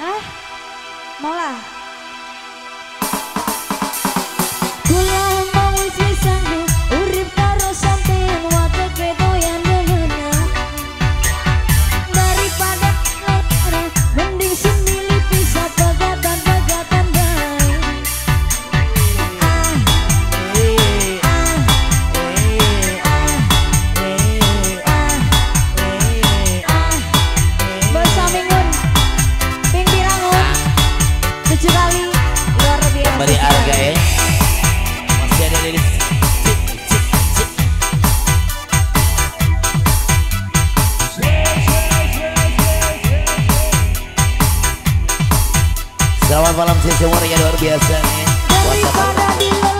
哎，毛啦！lucu kali luar biasa beri harga ya masih ada lilis Selamat malam sih humor yang luar biasa nih. Daripada